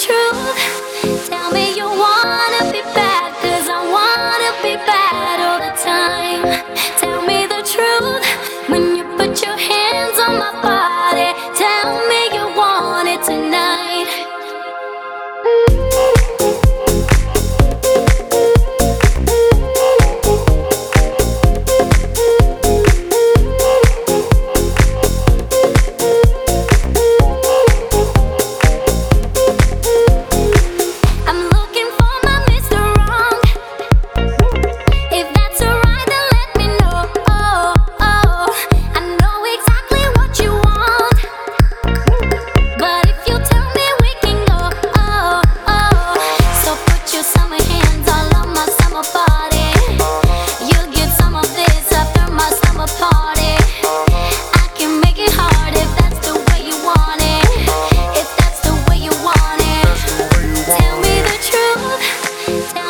truth. Tell me you wanna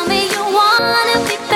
me you wanna be